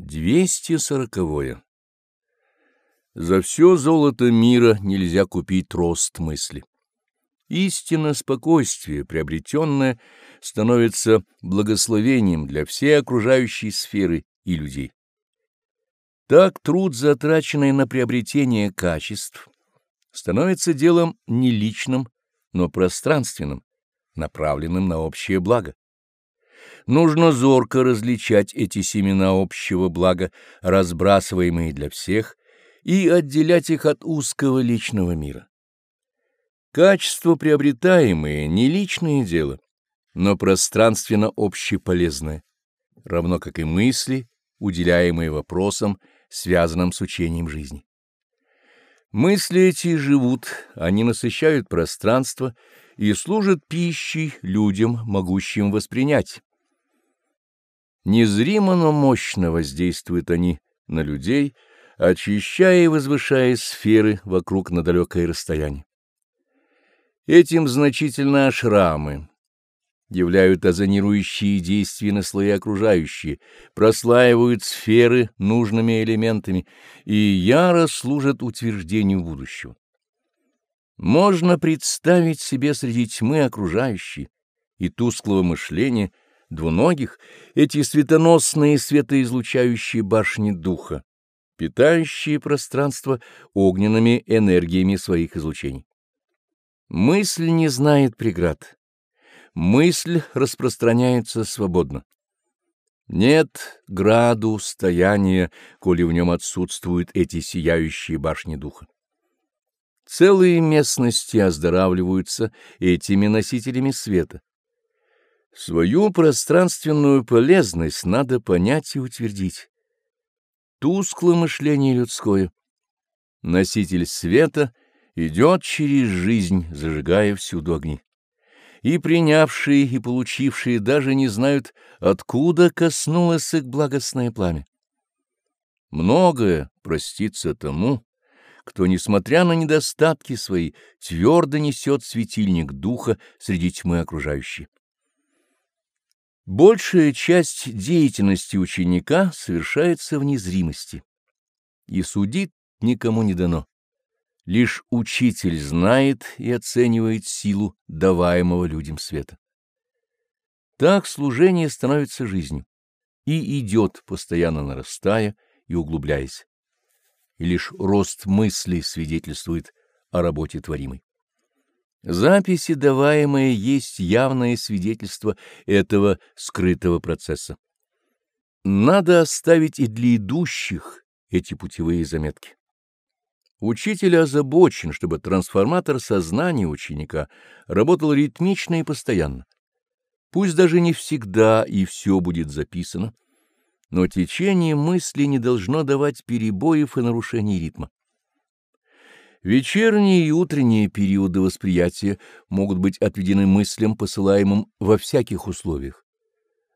240. -е. За все золото мира нельзя купить рост мысли. Истинно спокойствие, приобретенное, становится благословением для всей окружающей сферы и людей. Так труд, затраченный на приобретение качеств, становится делом не личным, но пространственным, направленным на общее благо. Нужно зорко различать эти семена общего блага, разбрасываемые для всех, и отделять их от узкого личного мира. Качества приобретаемые — не личное дело, но пространственно общеполезное, равно как и мысли, уделяемые вопросам, связанным с учением жизни. Мысли эти живут, они насыщают пространство и служат пищей людям, могущим воспринять. Незримо, но мощно воздействуют они на людей, очищая и возвышая сферы вокруг на далекое расстояние. Этим значительно ашрамы являют озонирующие действия на слои окружающие, прослаивают сферы нужными элементами и яро служат утверждению будущего. Можно представить себе среди тьмы окружающей и тусклого мышления двуногих эти светоносные светоизлучающие башни духа, питающие пространство огненными энергиями своих излучений. Мысль не знает преград. Мысль распространяется свободно. Нет граду стояния, коли в нем отсутствуют эти сияющие башни духа. Целые местности оздоравливаются этими носителями света. Свою пространственную полезность надо понять и утвердить. Тускло мышление людское. Носитель света идет через жизнь, зажигая всюду огни. И принявшие, и получившие даже не знают, откуда коснулось их благостное пламя. Многое простится тому, кто, несмотря на недостатки свои, твердо несет светильник духа среди тьмы окружающей. Большая часть деятельности ученика совершается в незримости, и судить никому не дано. Лишь учитель знает и оценивает силу даваемого людям света. Так служение становится жизнью и идет, постоянно нарастая и углубляясь. И лишь рост мыслей свидетельствует о работе творимой. Записи, даваемые, есть явное свидетельство этого скрытого процесса. Надо оставить и для идущих эти путевые заметки. Учитель озабочен, чтобы трансформатор сознания ученика работал ритмично и постоянно. Пусть даже не всегда и все будет записано, но течение мысли не должно давать перебоев и нарушений ритма. Вечерние и утренние периоды восприятия могут быть отведены мыслям, посылаемым во всяких условиях.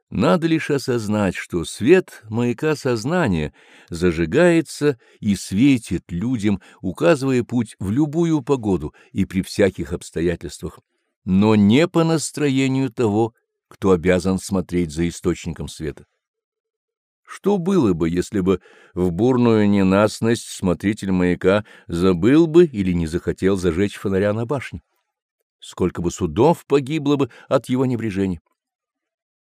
Надо лишь осознать, что свет маяка сознания зажигается и светит людям, указывая путь в любую погоду и при всяких обстоятельствах, но не по настроению того, кто обязан смотреть за источником света. Что было бы, если бы в бурную ненастность смотритель маяка забыл бы или не захотел зажечь фонаря на башне? Сколько бы судов погибло бы от его небрежения?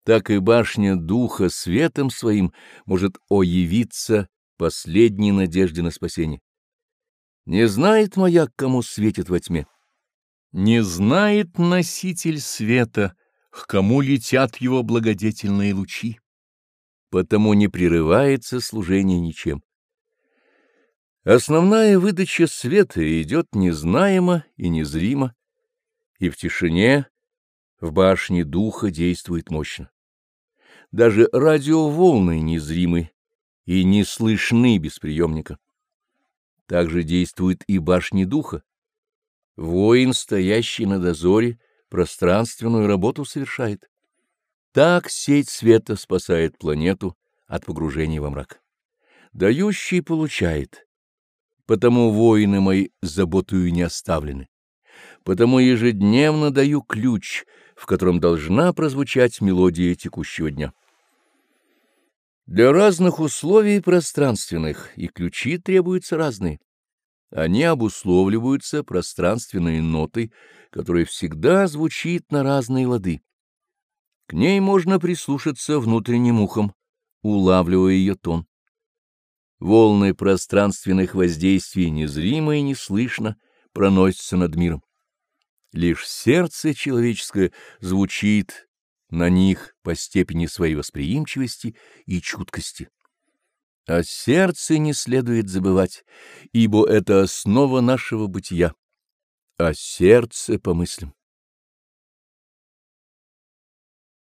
Так и башня духа светом своим может оявиться последней надежде на спасение. Не знает маяк, кому светит во тьме. Не знает носитель света, к кому летят его благодетельные лучи потому не прерывается служение ничем. Основная выдача света идет незнаемо и незримо, и в тишине, в башне духа действует мощно. Даже радиоволны незримы и не слышны без приемника. Также действует и башни духа. Воин, стоящий на дозоре, пространственную работу совершает. Так сеть света спасает планету от погружения во мрак. Дающий получает. Потому воины мои заботою не оставлены. Потому ежедневно даю ключ, в котором должна прозвучать мелодия текущего дня. Для разных условий пространственных и ключи требуются разные. Они обусловливаются пространственной нотой, которая всегда звучит на разные лады. К ней можно прислушаться внутренним ухом, улавливая ее тон. Волны пространственных воздействий незримо и неслышно проносятся над миром. Лишь сердце человеческое звучит на них по степени своей восприимчивости и чуткости. О сердце не следует забывать, ибо это основа нашего бытия. О сердце помыслим.